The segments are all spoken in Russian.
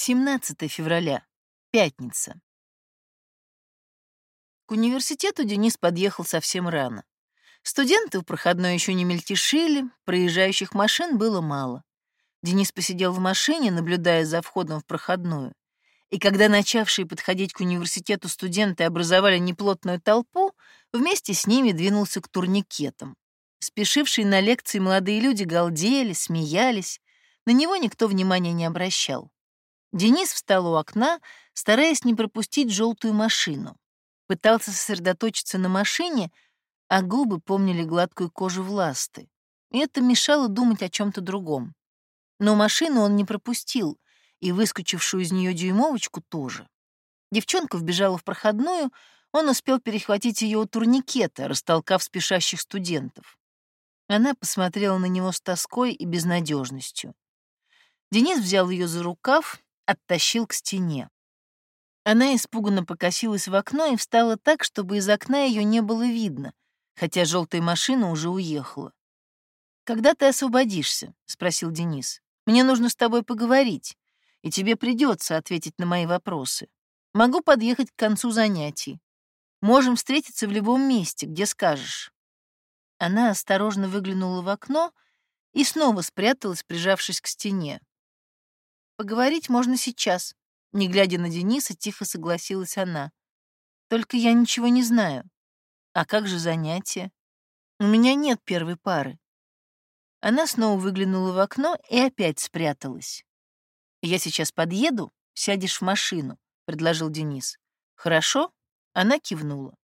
17 февраля. Пятница. К университету Денис подъехал совсем рано. Студенты в проходной еще не мельтешили, проезжающих машин было мало. Денис посидел в машине, наблюдая за входом в проходную. И когда начавшие подходить к университету студенты образовали неплотную толпу, вместе с ними двинулся к турникетам. Спешившие на лекции молодые люди галдели, смеялись. На него никто внимания не обращал. Денис встал у окна, стараясь не пропустить желтую машину. Пытался сосредоточиться на машине, а губы помнили гладкую кожу власты. И это мешало думать о чем то другом. Но машину он не пропустил, и выскочившую из нее дюймовочку тоже. Девчонка вбежала в проходную, он успел перехватить ее у турникета, растолкав спешащих студентов. Она посмотрела на него с тоской и безнадежностью. Денис взял ее за рукав оттащил к стене. Она испуганно покосилась в окно и встала так, чтобы из окна ее не было видно, хотя желтая машина уже уехала. «Когда ты освободишься?» — спросил Денис. «Мне нужно с тобой поговорить, и тебе придется ответить на мои вопросы. Могу подъехать к концу занятий. Можем встретиться в любом месте, где скажешь». Она осторожно выглянула в окно и снова спряталась, прижавшись к стене. Поговорить можно сейчас. Не глядя на Дениса, тихо согласилась она. Только я ничего не знаю. А как же занятия? У меня нет первой пары. Она снова выглянула в окно и опять спряталась. «Я сейчас подъеду, сядешь в машину», — предложил Денис. «Хорошо?» — она кивнула.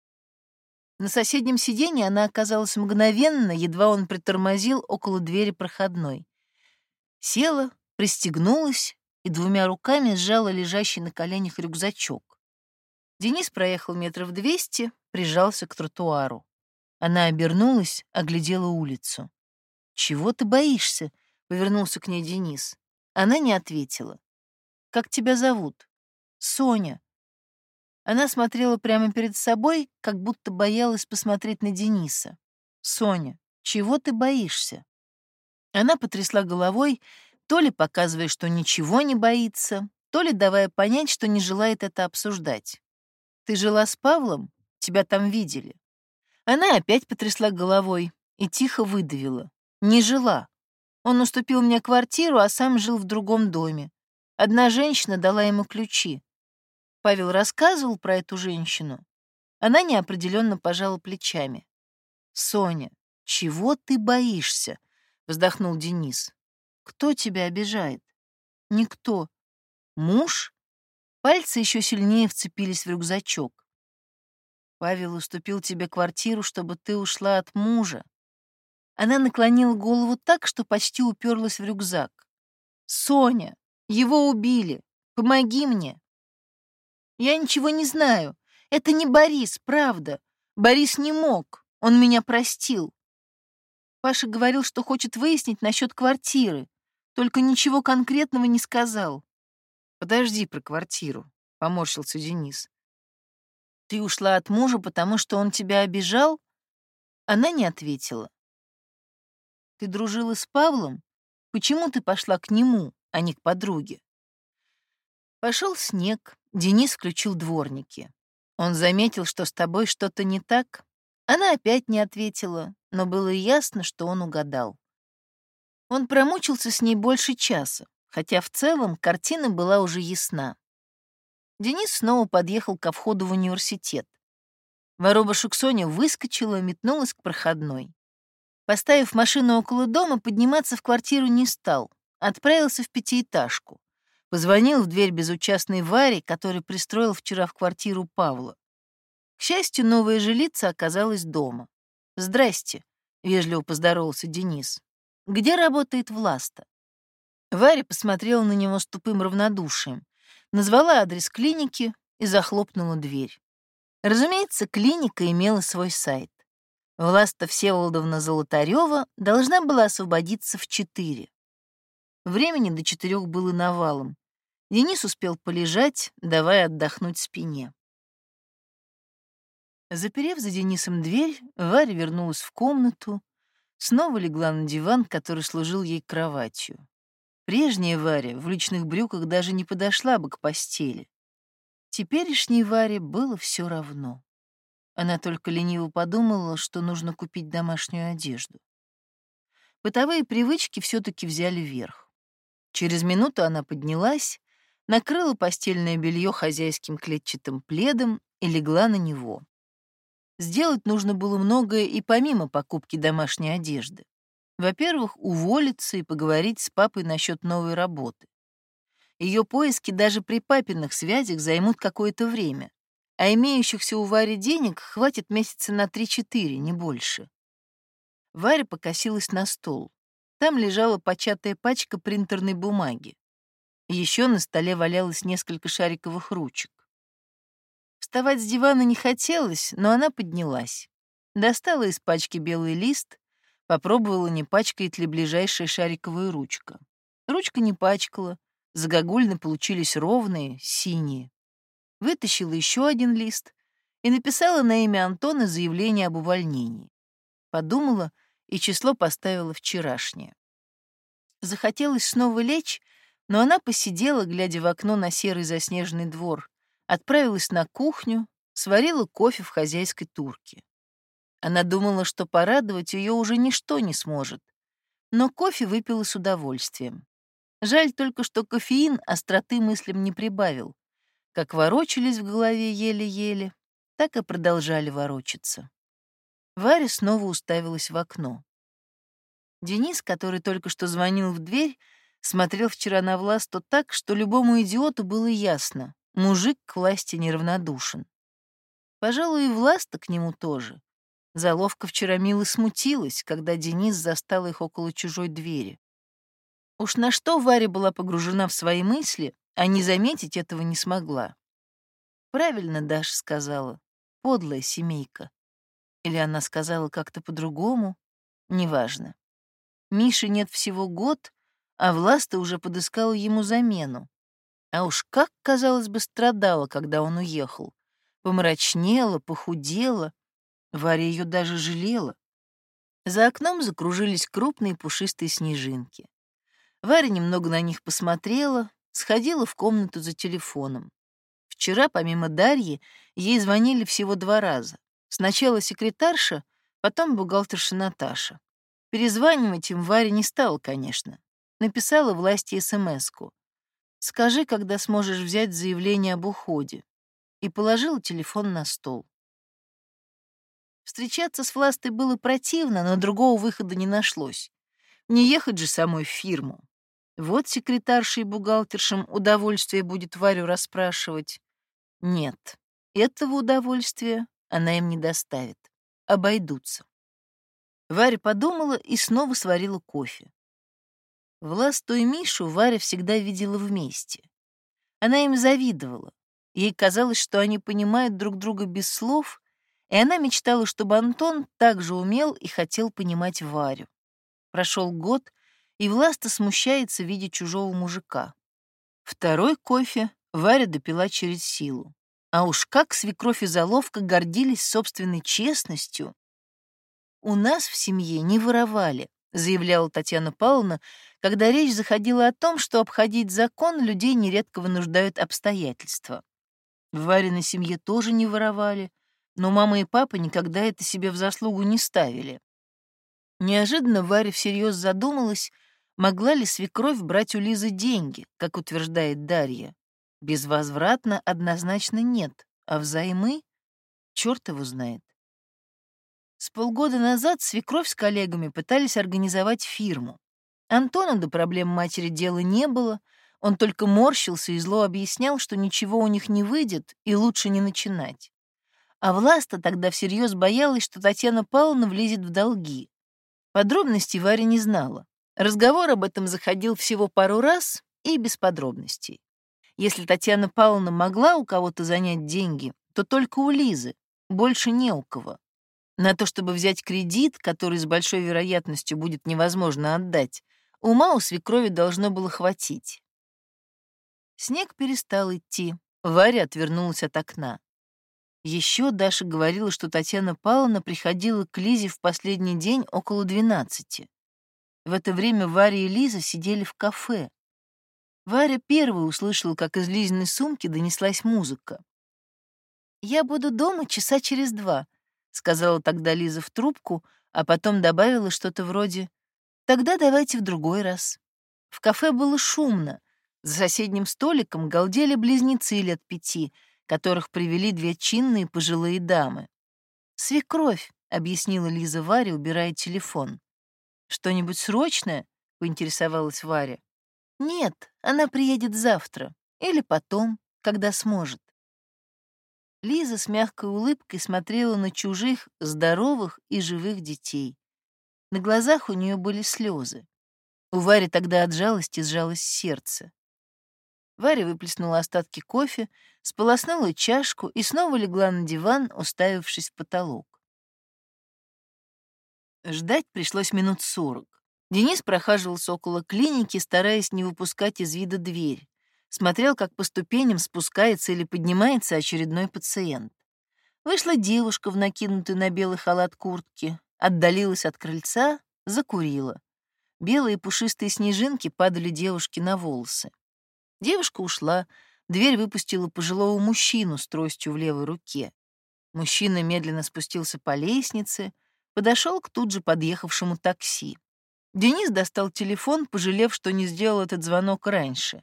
На соседнем сиденье она оказалась мгновенно, едва он притормозил около двери проходной. Села, пристегнулась и двумя руками сжала лежащий на коленях рюкзачок. Денис проехал метров двести, прижался к тротуару. Она обернулась, оглядела улицу. «Чего ты боишься?» — повернулся к ней Денис. Она не ответила. «Как тебя зовут?» «Соня». Она смотрела прямо перед собой, как будто боялась посмотреть на Дениса. «Соня, чего ты боишься?» Она потрясла головой, то ли показывая, что ничего не боится, то ли давая понять, что не желает это обсуждать. «Ты жила с Павлом? Тебя там видели». Она опять потрясла головой и тихо выдавила. «Не жила. Он уступил мне квартиру, а сам жил в другом доме. Одна женщина дала ему ключи. Павел рассказывал про эту женщину. Она неопределенно пожала плечами. «Соня, чего ты боишься?» — вздохнул Денис. Кто тебя обижает? Никто. Муж? Пальцы еще сильнее вцепились в рюкзачок. Павел уступил тебе квартиру, чтобы ты ушла от мужа. Она наклонила голову так, что почти уперлась в рюкзак. «Соня, его убили. Помоги мне». «Я ничего не знаю. Это не Борис, правда. Борис не мог. Он меня простил. Паша говорил, что хочет выяснить насчет квартиры. Только ничего конкретного не сказал. Подожди про квартиру, поморщился Денис. Ты ушла от мужа, потому что он тебя обижал? Она не ответила. Ты дружила с Павлом? Почему ты пошла к нему, а не к подруге? Пошел снег, Денис включил дворники. Он заметил, что с тобой что-то не так. Она опять не ответила, но было ясно, что он угадал. Он промучился с ней больше часа, хотя в целом картина была уже ясна. Денис снова подъехал ко входу в университет. Вороба Шуксоня выскочила и метнулась к проходной. Поставив машину около дома, подниматься в квартиру не стал, отправился в пятиэтажку. Позвонил в дверь безучастной Варе, который пристроил вчера в квартиру Павла. К счастью, новая жилица оказалась дома. «Здрасте», — вежливо поздоровался Денис. Где работает Власта? Варя посмотрела на него с тупым равнодушием, назвала адрес клиники и захлопнула дверь. Разумеется, клиника имела свой сайт. Власта Всеволодовна Золотарева должна была освободиться в четыре. Времени до четырех было навалом. Денис успел полежать, давая отдохнуть спине. Заперев за Денисом дверь, Варя вернулась в комнату, снова легла на диван, который служил ей кроватью. Прежняя Варя в личных брюках даже не подошла бы к постели. Теперешней Варе было все равно. Она только лениво подумала, что нужно купить домашнюю одежду. Бытовые привычки все таки взяли верх. Через минуту она поднялась, накрыла постельное белье хозяйским клетчатым пледом и легла на него. Сделать нужно было многое и помимо покупки домашней одежды. Во-первых, уволиться и поговорить с папой насчет новой работы. Ее поиски даже при папиных связях займут какое-то время, а имеющихся у Вари денег хватит месяца на 3-4, не больше. Варя покосилась на стол. Там лежала початая пачка принтерной бумаги. Еще на столе валялось несколько шариковых ручек. Вставать с дивана не хотелось, но она поднялась. Достала из пачки белый лист, Попробовала, не пачкает ли ближайшая шариковая ручка. Ручка не пачкала, загогульно получились ровные, синие. Вытащила еще один лист и написала на имя Антона заявление об увольнении. Подумала и число поставила вчерашнее. Захотелось снова лечь, но она посидела, глядя в окно на серый заснеженный двор, отправилась на кухню, сварила кофе в хозяйской турке. Она думала, что порадовать ее уже ничто не сможет. Но кофе выпила с удовольствием. Жаль только, что кофеин остроты мыслям не прибавил. Как ворочались в голове еле-еле, так и продолжали ворочаться. Варя снова уставилась в окно. Денис, который только что звонил в дверь, смотрел вчера на Власту так, что любому идиоту было ясно — мужик к власти неравнодушен. Пожалуй, и Власта к нему тоже. Заловка вчера мило смутилась, когда Денис застал их около чужой двери. Уж на что Варя была погружена в свои мысли, а не заметить этого не смогла. Правильно Даша сказала. Подлая семейка. Или она сказала как-то по-другому. Неважно. Миши нет всего год, а Власта уже подыскала ему замену. А уж как, казалось бы, страдала, когда он уехал. Помрачнела, похудела, Варя ее даже жалела. За окном закружились крупные пушистые снежинки. Варя немного на них посмотрела, сходила в комнату за телефоном. Вчера, помимо Дарьи, ей звонили всего два раза. Сначала секретарша, потом бухгалтерша Наташа. Перезванивать им Варя не стала, конечно. Написала власти СМС-ку. «Скажи, когда сможешь взять заявление об уходе». И положила телефон на стол. Встречаться с Властой было противно, но другого выхода не нашлось. Не ехать же самой в фирму. Вот секретарша и бухгалтершам удовольствие будет Варю расспрашивать. Нет, этого удовольствия она им не доставит. Обойдутся. Варя подумала и снова сварила кофе. Власту и Мишу Варя всегда видела вместе. Она им завидовала. Ей казалось, что они понимают друг друга без слов и она мечтала, чтобы Антон также умел и хотел понимать Варю. Прошел год, и Власта смущается видеть чужого мужика. Второй кофе Варя допила через силу. А уж как свекровь и заловка гордились собственной честностью. «У нас в семье не воровали», — заявляла Татьяна Павловна, когда речь заходила о том, что обходить закон людей нередко вынуждают обстоятельства. В Вариной семье тоже не воровали, но мама и папа никогда это себе в заслугу не ставили. Неожиданно Варя всерьез задумалась, могла ли свекровь брать у Лизы деньги, как утверждает Дарья. Безвозвратно однозначно нет, а взаймы — черт его знает. С полгода назад свекровь с коллегами пытались организовать фирму. Антона до проблем матери дела не было, он только морщился и зло объяснял, что ничего у них не выйдет и лучше не начинать. А Власта тогда всерьез боялась, что Татьяна Павловна влезет в долги. Подробностей Варя не знала. Разговор об этом заходил всего пару раз и без подробностей. Если Татьяна Павловна могла у кого-то занять деньги, то только у Лизы, больше не у кого. На то, чтобы взять кредит, который с большой вероятностью будет невозможно отдать, ума у свекрови должно было хватить. Снег перестал идти. Варя отвернулась от окна. Еще Даша говорила, что Татьяна Павловна приходила к Лизе в последний день около двенадцати. В это время Варя и Лиза сидели в кафе. Варя первой услышала, как из Лизиной сумки донеслась музыка. «Я буду дома часа через два», — сказала тогда Лиза в трубку, а потом добавила что-то вроде «Тогда давайте в другой раз». В кафе было шумно. За соседним столиком галдели близнецы лет пяти, которых привели две чинные пожилые дамы. «Свекровь», — объяснила Лиза Варе, убирая телефон. «Что-нибудь срочное?» — поинтересовалась Варя. «Нет, она приедет завтра или потом, когда сможет». Лиза с мягкой улыбкой смотрела на чужих, здоровых и живых детей. На глазах у нее были слезы. У Вари тогда от жалости сжалось сердце. Варя выплеснула остатки кофе, сполоснула чашку и снова легла на диван, уставившись в потолок. Ждать пришлось минут сорок. Денис прохаживался около клиники, стараясь не выпускать из вида дверь. Смотрел, как по ступеням спускается или поднимается очередной пациент. Вышла девушка в накинутой на белый халат куртке, отдалилась от крыльца, закурила. Белые пушистые снежинки падали девушке на волосы. Девушка ушла, дверь выпустила пожилого мужчину с тростью в левой руке. Мужчина медленно спустился по лестнице, подошел к тут же подъехавшему такси. Денис достал телефон, пожалев, что не сделал этот звонок раньше.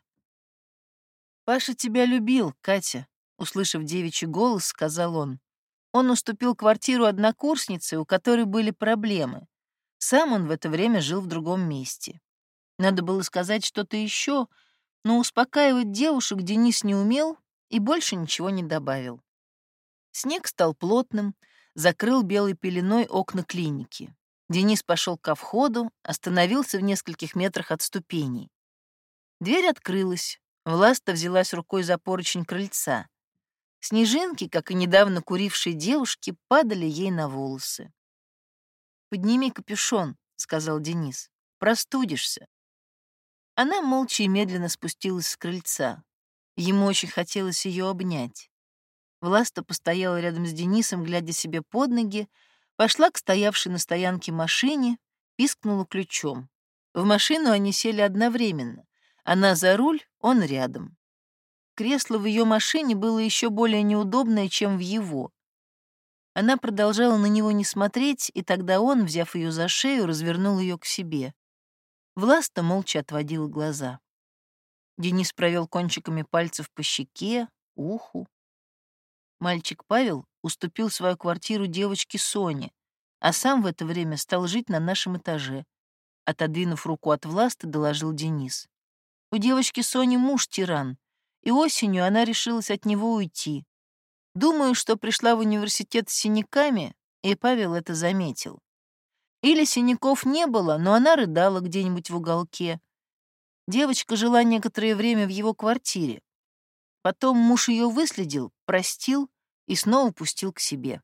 «Паша тебя любил, Катя», — услышав девичий голос, сказал он. Он уступил квартиру однокурснице, у которой были проблемы. Сам он в это время жил в другом месте. Надо было сказать что-то еще, но успокаивать девушек Денис не умел и больше ничего не добавил. Снег стал плотным, закрыл белой пеленой окна клиники. Денис пошел ко входу, остановился в нескольких метрах от ступеней. Дверь открылась, Власта взялась рукой за поручень крыльца. Снежинки, как и недавно курившие девушки, падали ей на волосы. «Подними капюшон», — сказал Денис. «Простудишься». Она молча и медленно спустилась с крыльца. Ему очень хотелось ее обнять. Власта постояла рядом с Денисом, глядя себе под ноги, пошла к стоявшей на стоянке машине, пискнула ключом. В машину они сели одновременно. Она за руль, он рядом. Кресло в ее машине было еще более неудобное, чем в его. Она продолжала на него не смотреть, и тогда он, взяв ее за шею, развернул ее к себе. Власта молча отводила глаза. Денис провел кончиками пальцев по щеке, уху. Мальчик Павел уступил свою квартиру девочке Соне, а сам в это время стал жить на нашем этаже. Отодвинув руку от Власты, доложил Денис. У девочки Сони муж тиран, и осенью она решилась от него уйти. Думаю, что пришла в университет с синяками, и Павел это заметил. Или синяков не было, но она рыдала где-нибудь в уголке. Девочка жила некоторое время в его квартире. Потом муж ее выследил, простил и снова пустил к себе.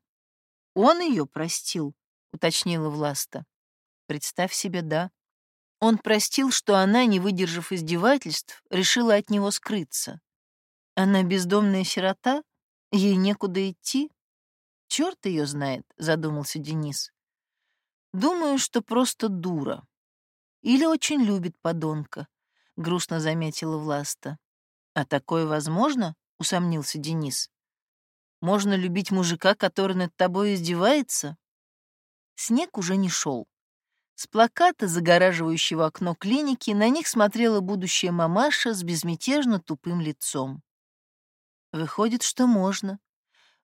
«Он ее простил», — уточнила Власта. «Представь себе, да». Он простил, что она, не выдержав издевательств, решила от него скрыться. Она бездомная сирота? Ей некуда идти? Черт ее знает, задумался Денис. Думаю, что просто дура. Или очень любит подонка, грустно заметила Власта. А такое возможно? усомнился Денис. Можно любить мужика, который над тобой издевается? Снег уже не шел. С плаката, загораживающего окно клиники, на них смотрела будущая мамаша с безмятежно тупым лицом. Выходит, что можно.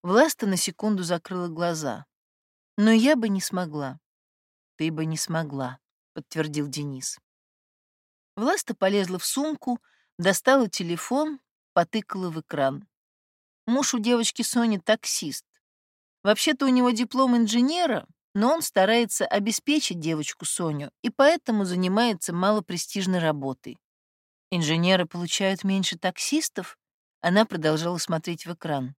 Власта на секунду закрыла глаза. Но я бы не смогла. Ты бы не смогла, подтвердил Денис. Власта полезла в сумку, достала телефон, потыкала в экран. Муж у девочки Сони таксист. Вообще-то у него диплом инженера, но он старается обеспечить девочку Соню и поэтому занимается малопрестижной работой. Инженеры получают меньше таксистов? Она продолжала смотреть в экран.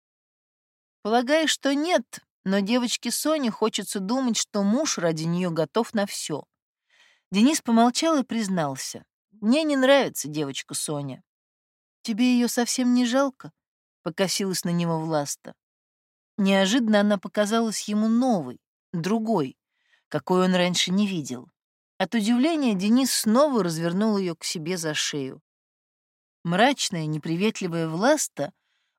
Полагаю, что нет, но девочке Соне хочется думать, что муж ради нее готов на все. Денис помолчал и признался. «Мне не нравится девочка Соня». «Тебе ее совсем не жалко?» — покосилась на него Власта. Неожиданно она показалась ему новой, другой, какой он раньше не видел. От удивления Денис снова развернул ее к себе за шею. Мрачная, неприветливая Власта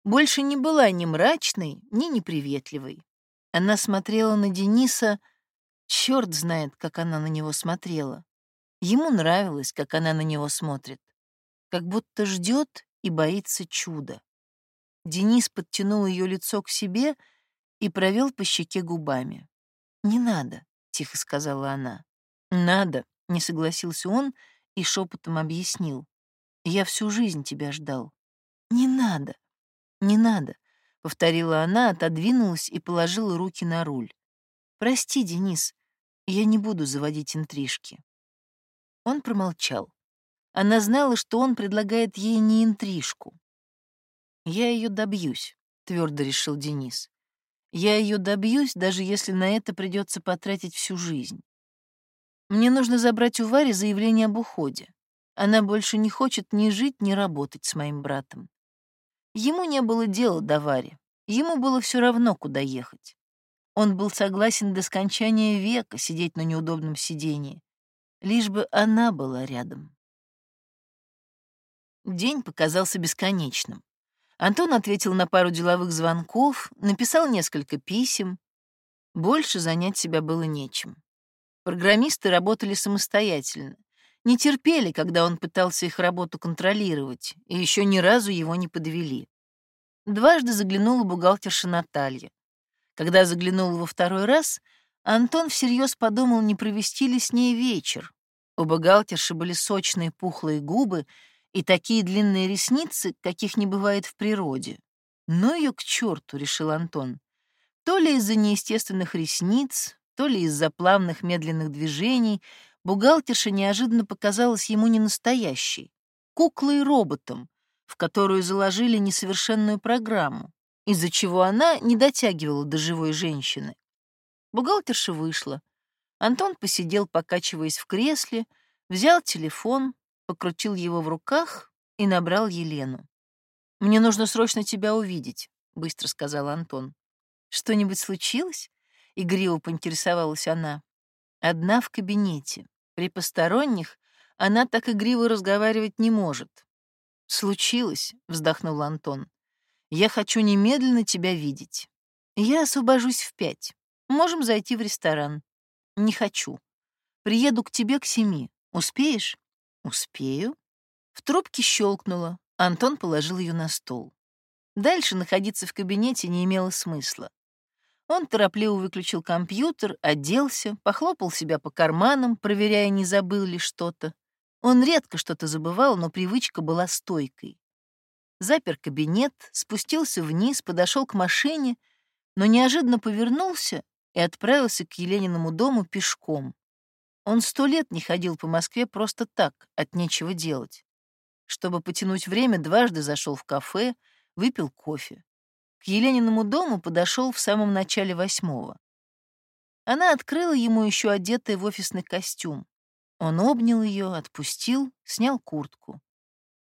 больше не была ни мрачной, ни неприветливой. Она смотрела на Дениса, черт знает, как она на него смотрела. Ему нравилось, как она на него смотрит, как будто ждет и боится чуда. Денис подтянул ее лицо к себе и провел по щеке губами. «Не надо», — тихо сказала она. «Надо», — не согласился он и шепотом объяснил. «Я всю жизнь тебя ждал». «Не надо, не надо», — повторила она, отодвинулась и положила руки на руль. «Прости, Денис, я не буду заводить интрижки». Он промолчал. Она знала, что он предлагает ей не интрижку. «Я ее добьюсь», — твердо решил Денис. «Я ее добьюсь, даже если на это придется потратить всю жизнь. Мне нужно забрать у Вари заявление об уходе. Она больше не хочет ни жить, ни работать с моим братом. Ему не было дела до Вари. Ему было все равно, куда ехать. Он был согласен до скончания века сидеть на неудобном сидении, лишь бы она была рядом. День показался бесконечным. Антон ответил на пару деловых звонков, написал несколько писем. Больше занять себя было нечем. Программисты работали самостоятельно, не терпели, когда он пытался их работу контролировать, и еще ни разу его не подвели. Дважды заглянула бухгалтерша Наталья. Когда заглянула во второй раз, Антон всерьез подумал, не провести ли с ней вечер. У бухгалтерши были сочные пухлые губы и такие длинные ресницы, каких не бывает в природе. «Ну ее к черту», — решил Антон. То ли из-за неестественных ресниц, то ли из-за плавных медленных движений, бухгалтерша неожиданно показалась ему не настоящей, куклой роботом, в которую заложили несовершенную программу, из-за чего она не дотягивала до живой женщины. Бухгалтерша вышла. Антон посидел, покачиваясь в кресле, взял телефон, покрутил его в руках и набрал Елену. «Мне нужно срочно тебя увидеть», — быстро сказал Антон. «Что-нибудь случилось?» Игриво поинтересовалась она. Одна в кабинете. При посторонних она так игриво разговаривать не может. «Случилось», — вздохнул Антон. «Я хочу немедленно тебя видеть. Я освобожусь в пять. Можем зайти в ресторан». «Не хочу. Приеду к тебе к семи. Успеешь?» «Успею». В трубке щелкнуло. Антон положил ее на стол. Дальше находиться в кабинете не имело смысла. Он торопливо выключил компьютер, оделся, похлопал себя по карманам, проверяя, не забыл ли что-то. Он редко что-то забывал, но привычка была стойкой. Запер кабинет, спустился вниз, подошел к машине, но неожиданно повернулся и отправился к Елениному дому пешком. Он сто лет не ходил по Москве просто так, от нечего делать. Чтобы потянуть время, дважды зашел в кафе, выпил кофе. К Елениному дому подошел в самом начале восьмого. Она открыла ему еще одетая в офисный костюм. Он обнял ее, отпустил, снял куртку.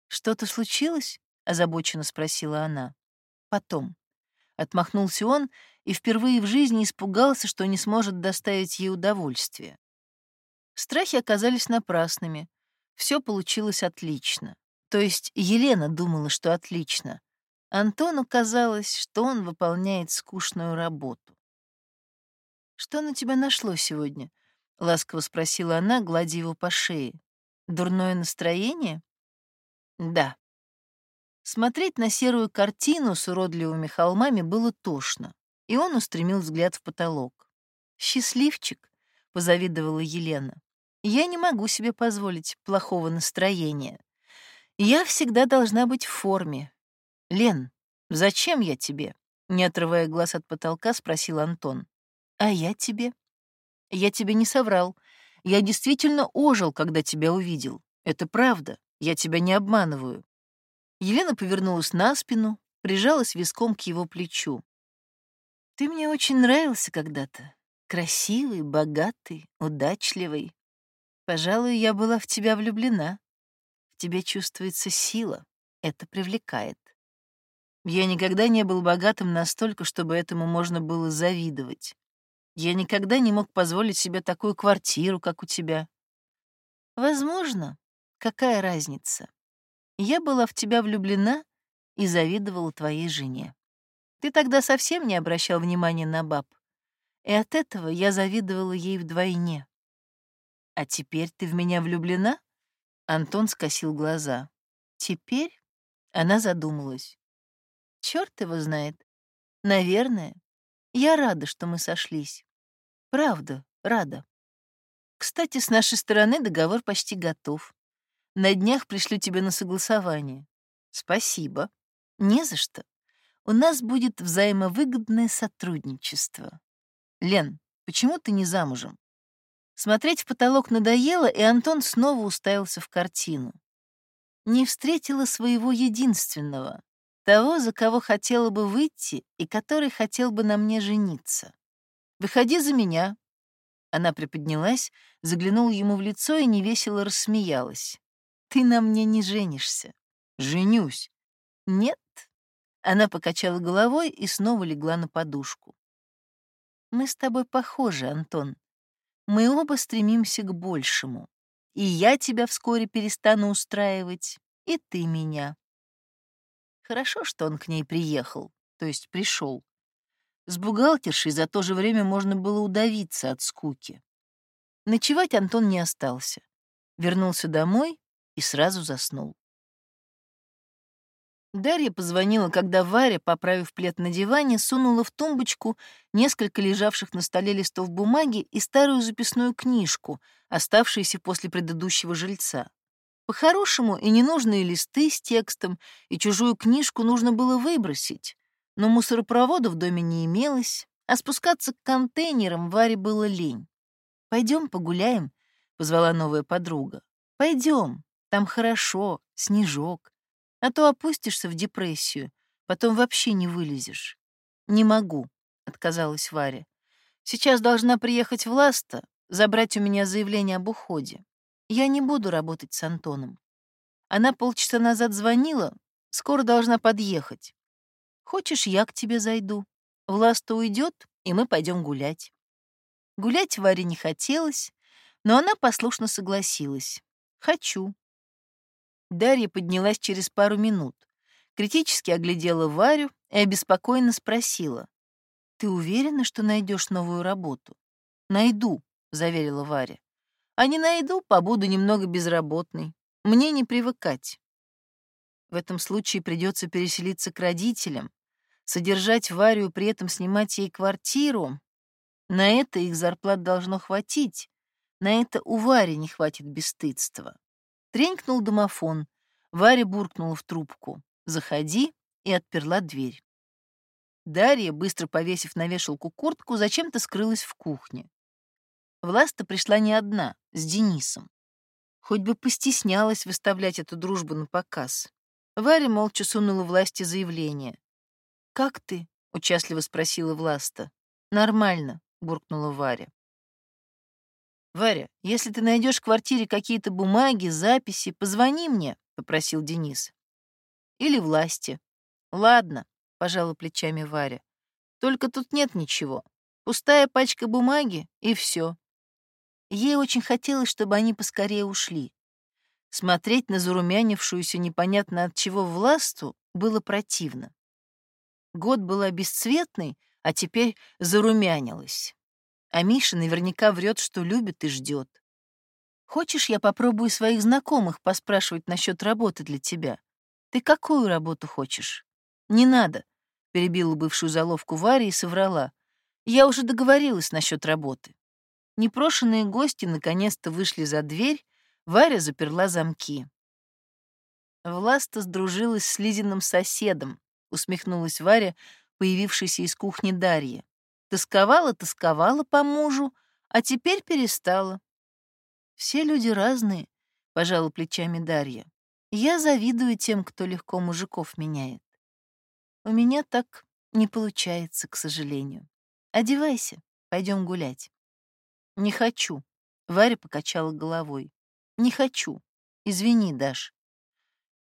«Что-то случилось?» — озабоченно спросила она. «Потом». Отмахнулся он и впервые в жизни испугался, что не сможет доставить ей удовольствие. Страхи оказались напрасными. Все получилось отлично. То есть Елена думала, что отлично, Антону казалось, что он выполняет скучную работу. «Что на тебя нашло сегодня?» — ласково спросила она, гладя его по шее. «Дурное настроение?» «Да». Смотреть на серую картину с уродливыми холмами было тошно, и он устремил взгляд в потолок. «Счастливчик», — позавидовала Елена. «Я не могу себе позволить плохого настроения. Я всегда должна быть в форме, «Лен, зачем я тебе?» — не отрывая глаз от потолка, спросил Антон. «А я тебе?» «Я тебе не соврал. Я действительно ожил, когда тебя увидел. Это правда. Я тебя не обманываю». Елена повернулась на спину, прижалась виском к его плечу. «Ты мне очень нравился когда-то. Красивый, богатый, удачливый. Пожалуй, я была в тебя влюблена. В тебе чувствуется сила. Это привлекает. Я никогда не был богатым настолько, чтобы этому можно было завидовать. Я никогда не мог позволить себе такую квартиру, как у тебя. Возможно, какая разница? Я была в тебя влюблена и завидовала твоей жене. Ты тогда совсем не обращал внимания на баб, и от этого я завидовала ей вдвойне. А теперь ты в меня влюблена? Антон скосил глаза. Теперь она задумалась. Черт его знает. Наверное. Я рада, что мы сошлись. Правда, рада. Кстати, с нашей стороны договор почти готов. На днях пришлю тебе на согласование. Спасибо. Не за что. У нас будет взаимовыгодное сотрудничество. Лен, почему ты не замужем? Смотреть в потолок надоело, и Антон снова уставился в картину. Не встретила своего единственного, того, за кого хотела бы выйти и который хотел бы на мне жениться. Выходи за меня. Она приподнялась, заглянула ему в лицо и невесело рассмеялась. Ты на мне не женишься. Женюсь. Нет. Она покачала головой и снова легла на подушку. Мы с тобой похожи, Антон. Мы оба стремимся к большему. И я тебя вскоре перестану устраивать, и ты меня. Хорошо, что он к ней приехал, то есть пришел. С бухгалтершей за то же время можно было удавиться от скуки. Ночевать Антон не остался. Вернулся домой и сразу заснул. Дарья позвонила, когда Варя, поправив плед на диване, сунула в тумбочку несколько лежавших на столе листов бумаги и старую записную книжку, оставшуюся после предыдущего жильца. По-хорошему и ненужные листы с текстом, и чужую книжку нужно было выбросить, но мусоропровода в доме не имелось, а спускаться к контейнерам Варе было лень. Пойдем погуляем», — позвала новая подруга. Пойдем, там хорошо, снежок а то опустишься в депрессию, потом вообще не вылезешь. Не могу, отказалась Варя. Сейчас должна приехать Власта, забрать у меня заявление об уходе. Я не буду работать с Антоном. Она полчаса назад звонила, скоро должна подъехать. Хочешь, я к тебе зайду? Власта уйдет, и мы пойдем гулять. Гулять Варе не хотелось, но она послушно согласилась. Хочу. Дарья поднялась через пару минут, критически оглядела Варю и обеспокоенно спросила. «Ты уверена, что найдешь новую работу?» «Найду», — заверила Варя. «А не найду, побуду немного безработной. Мне не привыкать». В этом случае придется переселиться к родителям, содержать Варю при этом снимать ей квартиру. На это их зарплат должно хватить, на это у Вари не хватит бесстыдства. Тренькнул домофон. Варя буркнула в трубку. «Заходи» и отперла дверь. Дарья, быстро повесив на вешалку куртку, зачем-то скрылась в кухне. Власта пришла не одна, с Денисом. Хоть бы постеснялась выставлять эту дружбу на показ. Варя молча сунула власти заявление. «Как ты?» — участливо спросила Власта. «Нормально», — буркнула Варя. «Варя, если ты найдешь в квартире какие-то бумаги, записи, позвони мне», — попросил Денис. «Или власти». «Ладно», — пожала плечами Варя. «Только тут нет ничего. Пустая пачка бумаги, и все. Ей очень хотелось, чтобы они поскорее ушли. Смотреть на зарумянившуюся непонятно от чего власту было противно. Год была бесцветной, а теперь зарумянилась. А Миша наверняка врет, что любит и ждет. Хочешь, я попробую своих знакомых поспрашивать насчет работы для тебя? Ты какую работу хочешь? Не надо, перебила бывшую заловку Варя и соврала. Я уже договорилась насчет работы. Непрошенные гости наконец-то вышли за дверь, Варя заперла замки. Власта сдружилась с Лизиным соседом, усмехнулась Варя, появившейся из кухни Дарьи. Тосковала, тосковала по мужу, а теперь перестала. Все люди разные, — пожала плечами Дарья. Я завидую тем, кто легко мужиков меняет. У меня так не получается, к сожалению. Одевайся, пойдем гулять. Не хочу. Варя покачала головой. Не хочу. Извини, Даш.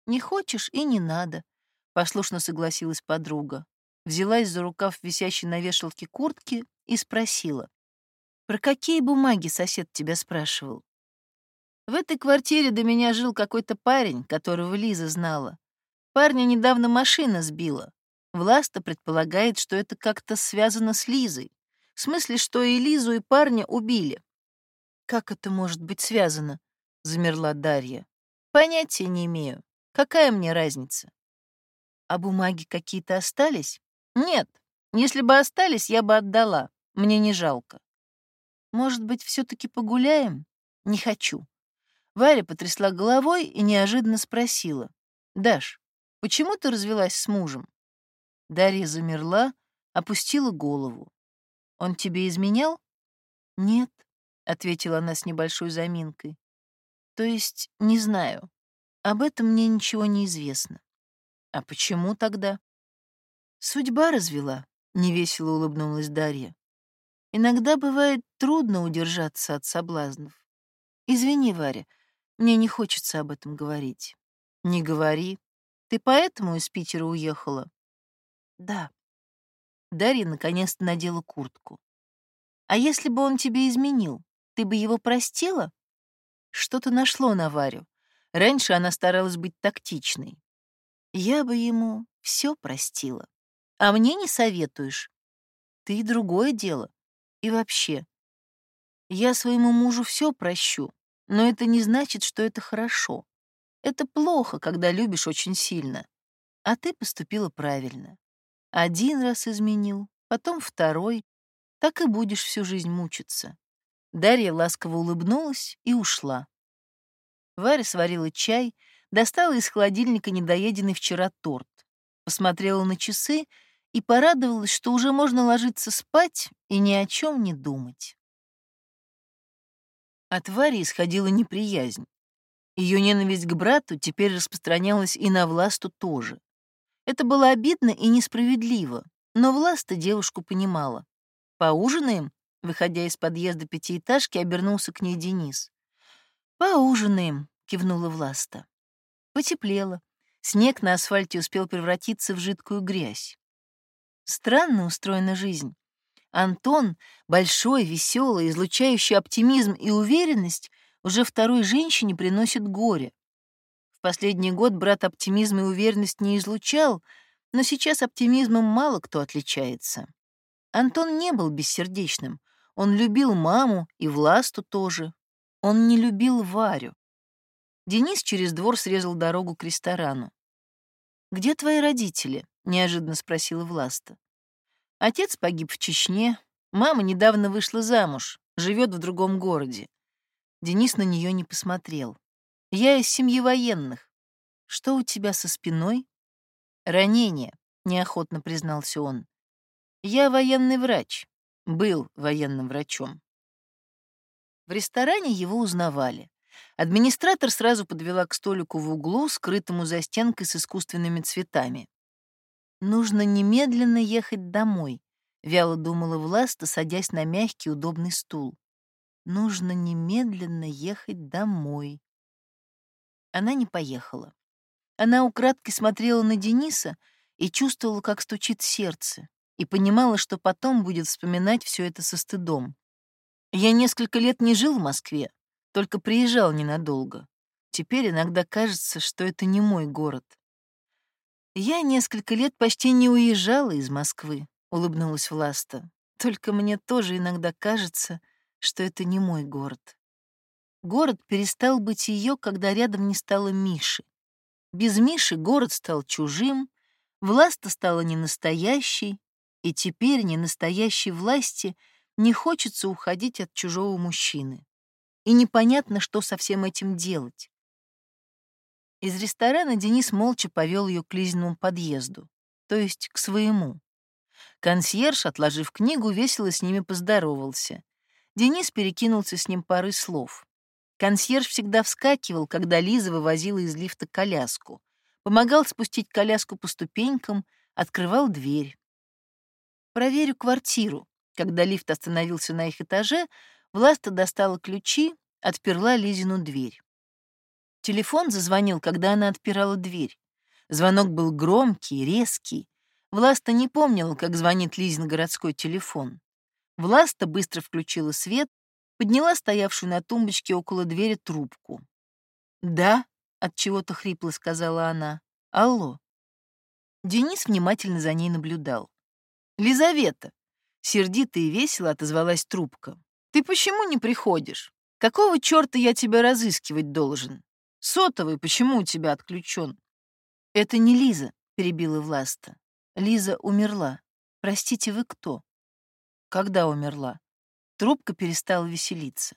Не хочешь и не надо, послушно согласилась подруга взялась за рукав висящей на вешалке куртки и спросила. «Про какие бумаги сосед тебя спрашивал?» В этой квартире до меня жил какой-то парень, которого Лиза знала. Парня недавно машина сбила. Власта предполагает, что это как-то связано с Лизой. В смысле, что и Лизу, и парня убили. «Как это может быть связано?» — замерла Дарья. «Понятия не имею. Какая мне разница?» «А бумаги какие-то остались?» «Нет. Если бы остались, я бы отдала. Мне не жалко». «Может быть, все таки погуляем?» «Не хочу». Варя потрясла головой и неожиданно спросила. «Даш, почему ты развелась с мужем?» Дарья замерла, опустила голову. «Он тебе изменял?» «Нет», — ответила она с небольшой заминкой. «То есть, не знаю. Об этом мне ничего не известно». «А почему тогда?» «Судьба развела», — невесело улыбнулась Дарья. «Иногда бывает трудно удержаться от соблазнов. Извини, Варя, мне не хочется об этом говорить». «Не говори. Ты поэтому из Питера уехала?» «Да». Дарья наконец-то надела куртку. «А если бы он тебе изменил, ты бы его простила?» Что-то нашло на Варю. Раньше она старалась быть тактичной. «Я бы ему все простила. А мне не советуешь? Ты другое дело. И вообще, я своему мужу все прощу, но это не значит, что это хорошо. Это плохо, когда любишь очень сильно. А ты поступила правильно. Один раз изменил, потом второй. Так и будешь всю жизнь мучиться. Дарья ласково улыбнулась и ушла. Варя сварила чай, достала из холодильника недоеденный вчера торт, посмотрела на часы и порадовалась, что уже можно ложиться спать и ни о чем не думать. От Вари исходила неприязнь. Ее ненависть к брату теперь распространялась и на Власту тоже. Это было обидно и несправедливо, но Власта девушку понимала. «Поужинаем?» — выходя из подъезда пятиэтажки, обернулся к ней Денис. «Поужинаем», — кивнула Власта. Потеплело. Снег на асфальте успел превратиться в жидкую грязь. Странно устроена жизнь. Антон, большой, веселый, излучающий оптимизм и уверенность, уже второй женщине приносит горе. Последний год брат оптимизм и уверенность не излучал, но сейчас оптимизмом мало кто отличается. Антон не был бессердечным. Он любил маму и Власту тоже. Он не любил Варю. Денис через двор срезал дорогу к ресторану. «Где твои родители?» — неожиданно спросила Власта. Отец погиб в Чечне, мама недавно вышла замуж, живет в другом городе. Денис на нее не посмотрел. Я из семьи военных. Что у тебя со спиной? Ранение, неохотно признался он. Я военный врач. Был военным врачом. В ресторане его узнавали. Администратор сразу подвела к столику в углу, скрытому за стенкой с искусственными цветами. «Нужно немедленно ехать домой», — вяло думала Власта, садясь на мягкий удобный стул. «Нужно немедленно ехать домой». Она не поехала. Она украдкой смотрела на Дениса и чувствовала, как стучит сердце, и понимала, что потом будет вспоминать все это со стыдом. Я несколько лет не жил в Москве, только приезжал ненадолго. Теперь иногда кажется, что это не мой город. Я несколько лет почти не уезжала из Москвы, улыбнулась Власта. Только мне тоже иногда кажется, что это не мой город. Город перестал быть ее, когда рядом не стало Миши. Без Миши город стал чужим, власть стала ненастоящей, и теперь ненастоящей власти не хочется уходить от чужого мужчины. И непонятно, что со всем этим делать. Из ресторана Денис молча повел ее к Лизному подъезду, то есть к своему. Консьерж, отложив книгу, весело с ними поздоровался. Денис перекинулся с ним парой слов. Консьерж всегда вскакивал, когда Лиза вывозила из лифта коляску, помогал спустить коляску по ступенькам, открывал дверь. «Проверю квартиру». Когда лифт остановился на их этаже, Власта достала ключи, отперла Лизину дверь. Телефон зазвонил, когда она отпирала дверь. Звонок был громкий, резкий. Власта не помнила, как звонит Лизин городской телефон. Власта быстро включила свет, подняла стоявшую на тумбочке около двери трубку. «Да», — от чего то хрипло сказала она. «Алло». Денис внимательно за ней наблюдал. «Лизавета», — сердито и весело отозвалась трубка. «Ты почему не приходишь? Какого черта я тебя разыскивать должен? Сотовый почему у тебя отключен?» «Это не Лиза», — перебила Власта. «Лиза умерла. Простите, вы кто?» «Когда умерла?» Трубка перестала веселиться.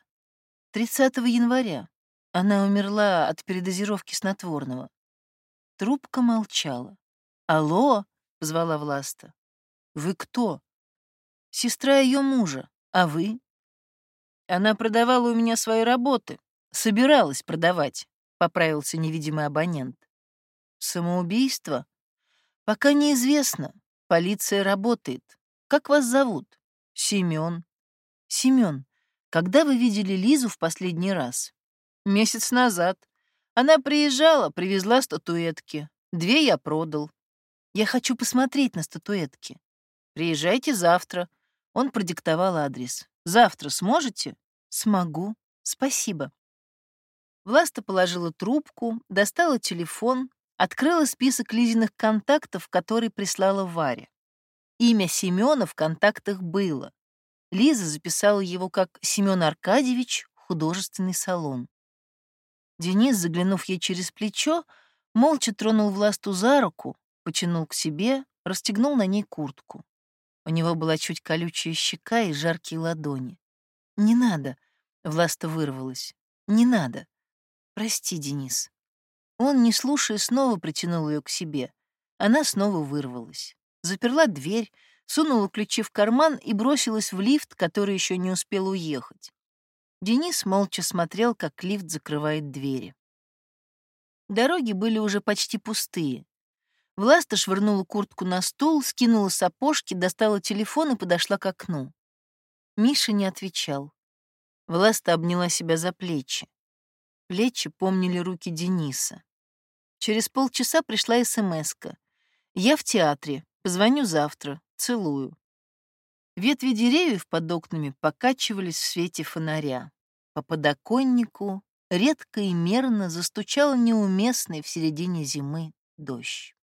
30 января. Она умерла от передозировки снотворного. Трубка молчала. «Алло!» — позвала Власта. «Вы кто?» «Сестра ее мужа. А вы?» «Она продавала у меня свои работы. Собиралась продавать», — поправился невидимый абонент. «Самоубийство?» «Пока неизвестно. Полиция работает. Как вас зовут?» «Семен». «Семен, когда вы видели Лизу в последний раз?» «Месяц назад. Она приезжала, привезла статуэтки. Две я продал. Я хочу посмотреть на статуэтки. Приезжайте завтра». Он продиктовал адрес. «Завтра сможете?» «Смогу. Спасибо». Власта положила трубку, достала телефон, открыла список Лизиных контактов, который прислала Варя. Имя Семёна в контактах было. Лиза записала его как Семен Аркадьевич, художественный салон. Денис, заглянув ей через плечо, молча тронул Власту за руку, потянул к себе, расстегнул на ней куртку. У него была чуть колючая щека и жаркие ладони. «Не надо», — Власта вырвалась. «Не надо. Прости, Денис». Он, не слушая, снова притянул ее к себе. Она снова вырвалась. Заперла дверь, сунула ключи в карман и бросилась в лифт, который еще не успел уехать. Денис молча смотрел, как лифт закрывает двери. Дороги были уже почти пустые. Власта швырнула куртку на стул, скинула сапожки, достала телефон и подошла к окну. Миша не отвечал. Власта обняла себя за плечи. Плечи помнили руки Дениса. Через полчаса пришла смс -ка. «Я в театре. Позвоню завтра. Целую. Ветви деревьев под окнами покачивались в свете фонаря. По подоконнику редко и мерно застучал неуместный в середине зимы дождь.